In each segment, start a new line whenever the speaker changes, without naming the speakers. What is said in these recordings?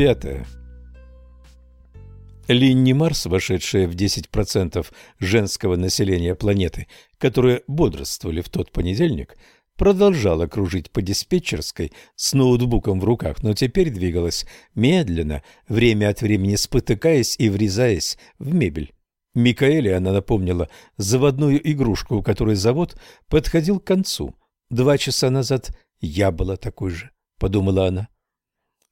Пятое. Линни Марс, вошедшая в 10% женского населения планеты, которые бодрствовали в тот понедельник, продолжала кружить по диспетчерской с ноутбуком в руках, но теперь двигалась медленно, время от времени спотыкаясь и врезаясь в мебель. Микаэле она напомнила заводную игрушку, у которой завод подходил к концу. Два часа назад я была такой же, подумала она.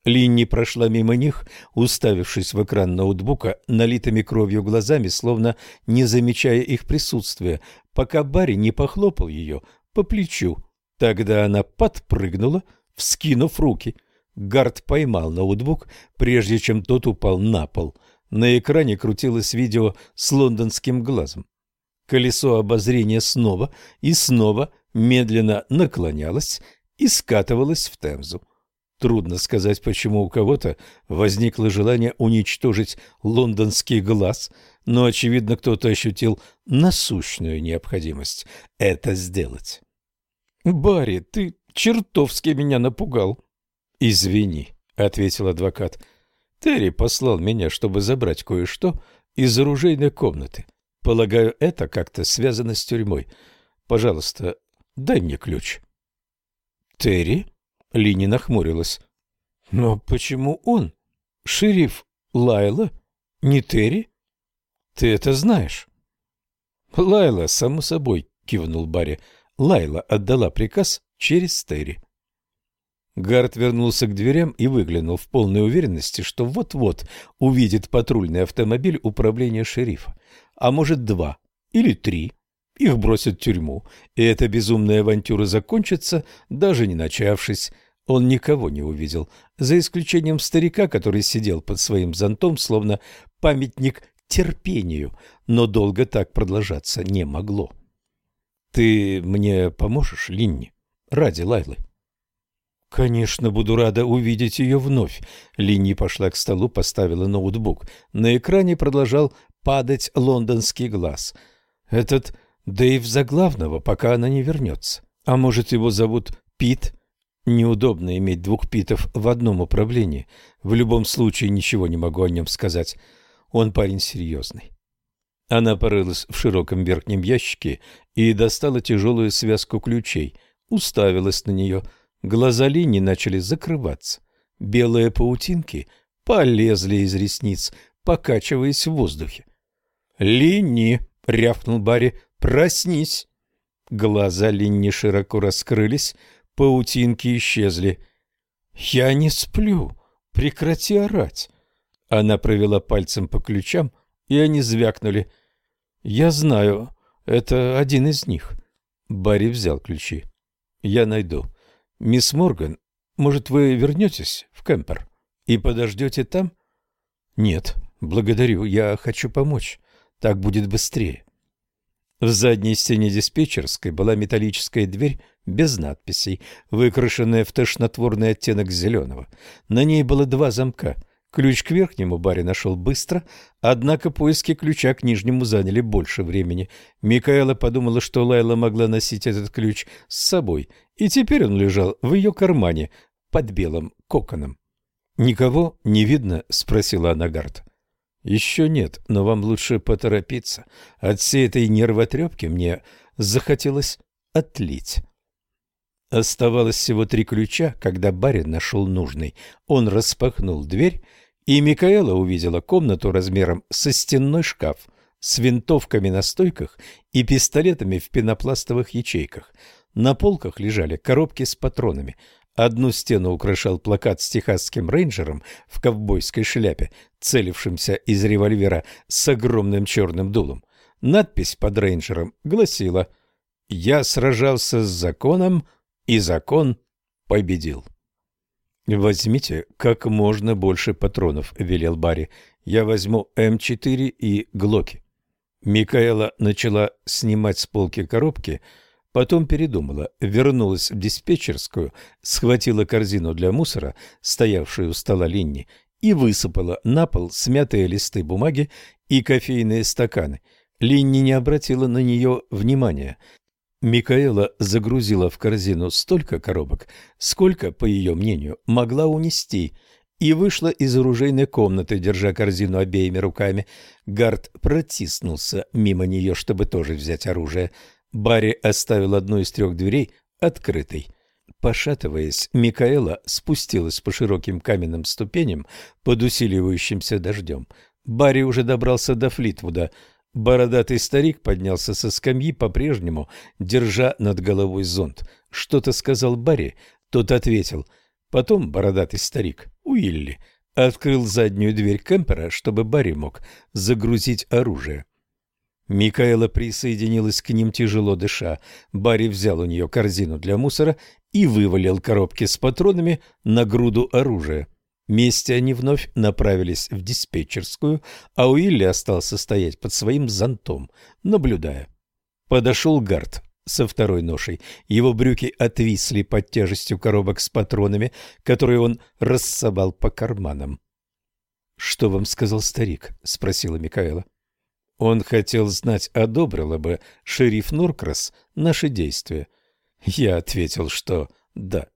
Линни прошла мимо них, уставившись в экран ноутбука налитыми кровью глазами, словно не замечая их присутствия, пока Барри не похлопал ее по плечу. Тогда она подпрыгнула, вскинув руки. Гард поймал ноутбук, прежде чем тот упал на пол. На экране крутилось видео с лондонским глазом. Колесо обозрения снова и снова медленно наклонялось и скатывалось в Темзу. Трудно сказать, почему у кого-то возникло желание уничтожить лондонский глаз, но, очевидно, кто-то ощутил насущную необходимость это сделать. «Барри, ты чертовски меня напугал». «Извини», — ответил адвокат. «Терри послал меня, чтобы забрать кое-что из оружейной комнаты. Полагаю, это как-то связано с тюрьмой. Пожалуйста, дай мне ключ». «Терри?» Лини нахмурилась. «Но почему он? Шериф Лайла? Не Терри? Ты это знаешь?» «Лайла, само собой», — кивнул Барри. Лайла отдала приказ через Терри. Гард вернулся к дверям и выглянул в полной уверенности, что вот-вот увидит патрульный автомобиль управления шерифа. А может, два или три. Их бросят в тюрьму, и эта безумная авантюра закончится, даже не начавшись. Он никого не увидел, за исключением старика, который сидел под своим зонтом, словно памятник терпению, но долго так продолжаться не могло. «Ты мне поможешь, Линни, ради Лайлы?» «Конечно, буду рада увидеть ее вновь». Линни пошла к столу, поставила ноутбук. На экране продолжал падать лондонский глаз. «Этот Дэйв Заглавного, пока она не вернется. А может, его зовут Пит? Неудобно иметь двух Питов в одном управлении. В любом случае ничего не могу о нем сказать. Он парень серьезный. Она порылась в широком верхнем ящике и достала тяжелую связку ключей, уставилась на нее. Глаза Лини начали закрываться. Белые паутинки полезли из ресниц, покачиваясь в воздухе. «Линни!» — рявкнул Барри. Проснись!» Глаза Линни широко раскрылись, паутинки исчезли. «Я не сплю. Прекрати орать!» Она провела пальцем по ключам, и они звякнули. «Я знаю, это один из них». Барри взял ключи. «Я найду. Мисс Морган, может, вы вернетесь в Кемпер и подождете там?» «Нет, благодарю, я хочу помочь. Так будет быстрее». В задней стене диспетчерской была металлическая дверь без надписей, выкрашенная в тошнотворный оттенок зеленого. На ней было два замка. Ключ к верхнему баре нашел быстро, однако поиски ключа к нижнему заняли больше времени. Микаэла подумала, что Лайла могла носить этот ключ с собой, и теперь он лежал в ее кармане под белым коконом. «Никого не видно?» — спросила Анагард. Еще нет, но вам лучше поторопиться. От всей этой нервотрепки мне захотелось отлить. Оставалось всего три ключа, когда барин нашел нужный. Он распахнул дверь, и Микаэла увидела комнату размером со стенной шкаф с винтовками на стойках и пистолетами в пенопластовых ячейках. На полках лежали коробки с патронами – Одну стену украшал плакат с техасским рейнджером в ковбойской шляпе, целившимся из револьвера с огромным черным дулом. Надпись под рейнджером гласила «Я сражался с законом, и закон победил». «Возьмите как можно больше патронов», — велел Барри. «Я возьму М4 и Глоки». Микаэла начала снимать с полки коробки — Потом передумала, вернулась в диспетчерскую, схватила корзину для мусора, стоявшую у стола Линни, и высыпала на пол смятые листы бумаги и кофейные стаканы. Линни не обратила на нее внимания. Микаэла загрузила в корзину столько коробок, сколько, по ее мнению, могла унести, и вышла из оружейной комнаты, держа корзину обеими руками. Гард протиснулся мимо нее, чтобы тоже взять оружие. Барри оставил одну из трех дверей открытой. Пошатываясь, Микаэла спустилась по широким каменным ступеням под усиливающимся дождем. Барри уже добрался до Флитвуда. Бородатый старик поднялся со скамьи, по-прежнему держа над головой зонт. Что-то сказал Барри, тот ответил. Потом бородатый старик, Уилли, открыл заднюю дверь кемпера, чтобы Барри мог загрузить оружие. Микаэла присоединилась к ним, тяжело дыша. Барри взял у нее корзину для мусора и вывалил коробки с патронами на груду оружия. Вместе они вновь направились в диспетчерскую, а Уилли остался стоять под своим зонтом, наблюдая. Подошел Гард со второй ношей. Его брюки отвисли под тяжестью коробок с патронами, которые он рассобал по карманам. — Что вам сказал старик? — спросила Микаэла. Он хотел знать, одобрила бы шериф Норкрас наши действия. Я ответил, что да.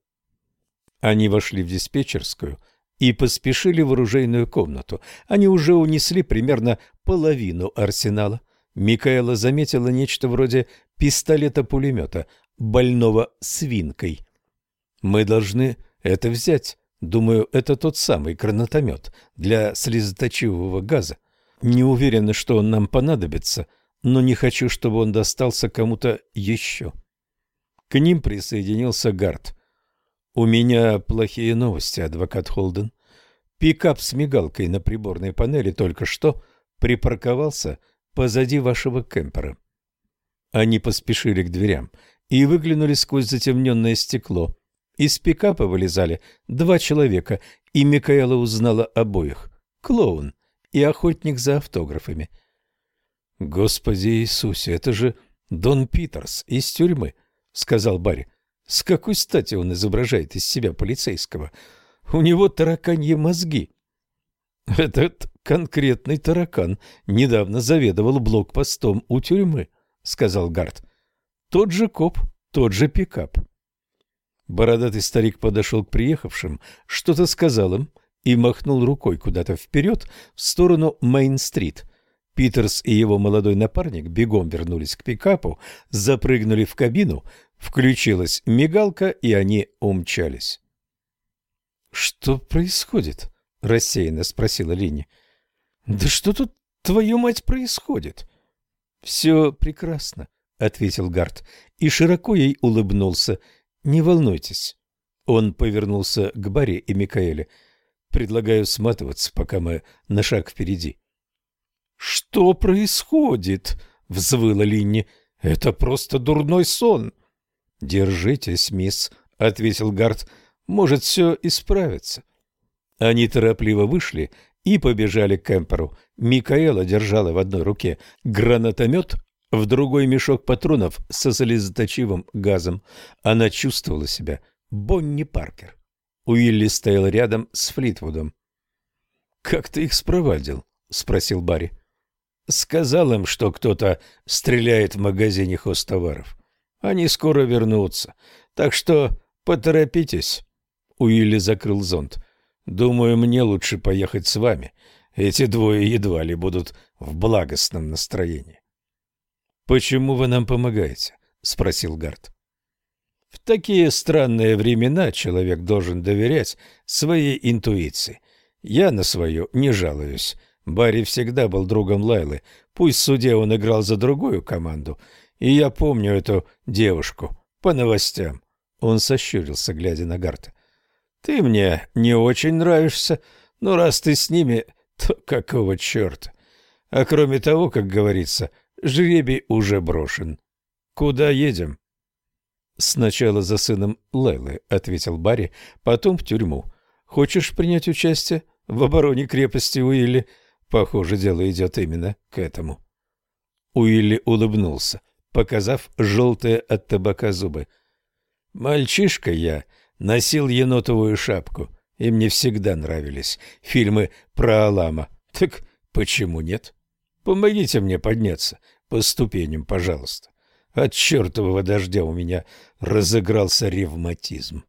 Они вошли в диспетчерскую и поспешили в оружейную комнату. Они уже унесли примерно половину арсенала. Микаэла заметила нечто вроде пистолета-пулемета, больного свинкой. «Мы должны это взять. Думаю, это тот самый гранатомет для слезоточивого газа. Не уверена, что он нам понадобится, но не хочу, чтобы он достался кому-то еще». К ним присоединился Гард. «У меня плохие новости, адвокат Холден. Пикап с мигалкой на приборной панели только что припарковался позади вашего кемпера». Они поспешили к дверям и выглянули сквозь затемненное стекло. Из пикапа вылезали два человека, и Микаэла узнала обоих — клоун и охотник за автографами. «Господи Иисусе, это же Дон Питерс из тюрьмы!» — сказал Барри. «С какой стати он изображает из себя полицейского? У него тараканьи мозги». «Этот конкретный таракан недавно заведовал блокпостом у тюрьмы», — сказал Гард. «Тот же коп, тот же пикап». Бородатый старик подошел к приехавшим, что-то сказал им и махнул рукой куда-то вперед в сторону Мейн-стрит. Питерс и его молодой напарник бегом вернулись к пикапу, запрыгнули в кабину, включилась мигалка, и они умчались. «Что происходит?» — рассеянно спросила Линни. «Да что тут, твою мать, происходит?» «Все прекрасно», — ответил Гарт и широко ей улыбнулся. «Не волнуйтесь». Он повернулся к Барри и Микаэле. «Предлагаю сматываться, пока мы на шаг впереди». «Что происходит?» — взвыла Линни. «Это просто дурной сон». «Держитесь, мисс», — ответил Гард. «Может, все исправится». Они торопливо вышли и побежали к кемперу. Микаэла держала в одной руке гранатомет, в другой мешок патронов со слезоточивым газом. Она чувствовала себя Бонни Паркер. Уилли стоял рядом с Флитвудом. «Как ты их спровадил?» — спросил Барри. Сказал им, что кто-то стреляет в магазине хостоваров. Они скоро вернутся, так что поторопитесь. Уилли закрыл зонт. Думаю, мне лучше поехать с вами. Эти двое едва ли будут в благостном настроении. Почему вы нам помогаете? спросил Гард. В такие странные времена человек должен доверять своей интуиции. Я на свою не жалуюсь. Барри всегда был другом Лайлы. Пусть в суде он играл за другую команду. И я помню эту девушку по новостям. Он сощурился, глядя на Гарта. Ты мне не очень нравишься, но раз ты с ними, то какого черта? А кроме того, как говорится, жребий уже брошен. Куда едем? Сначала за сыном Лайлы, ответил Барри, потом в тюрьму. Хочешь принять участие в обороне крепости Уилли? Похоже, дело идет именно к этому. Уилли улыбнулся, показав желтые от табака зубы. «Мальчишка я носил енотовую шапку, и мне всегда нравились фильмы про Алама. Так почему нет? Помогите мне подняться по ступеням, пожалуйста. От чертового дождя у меня разыгрался ревматизм».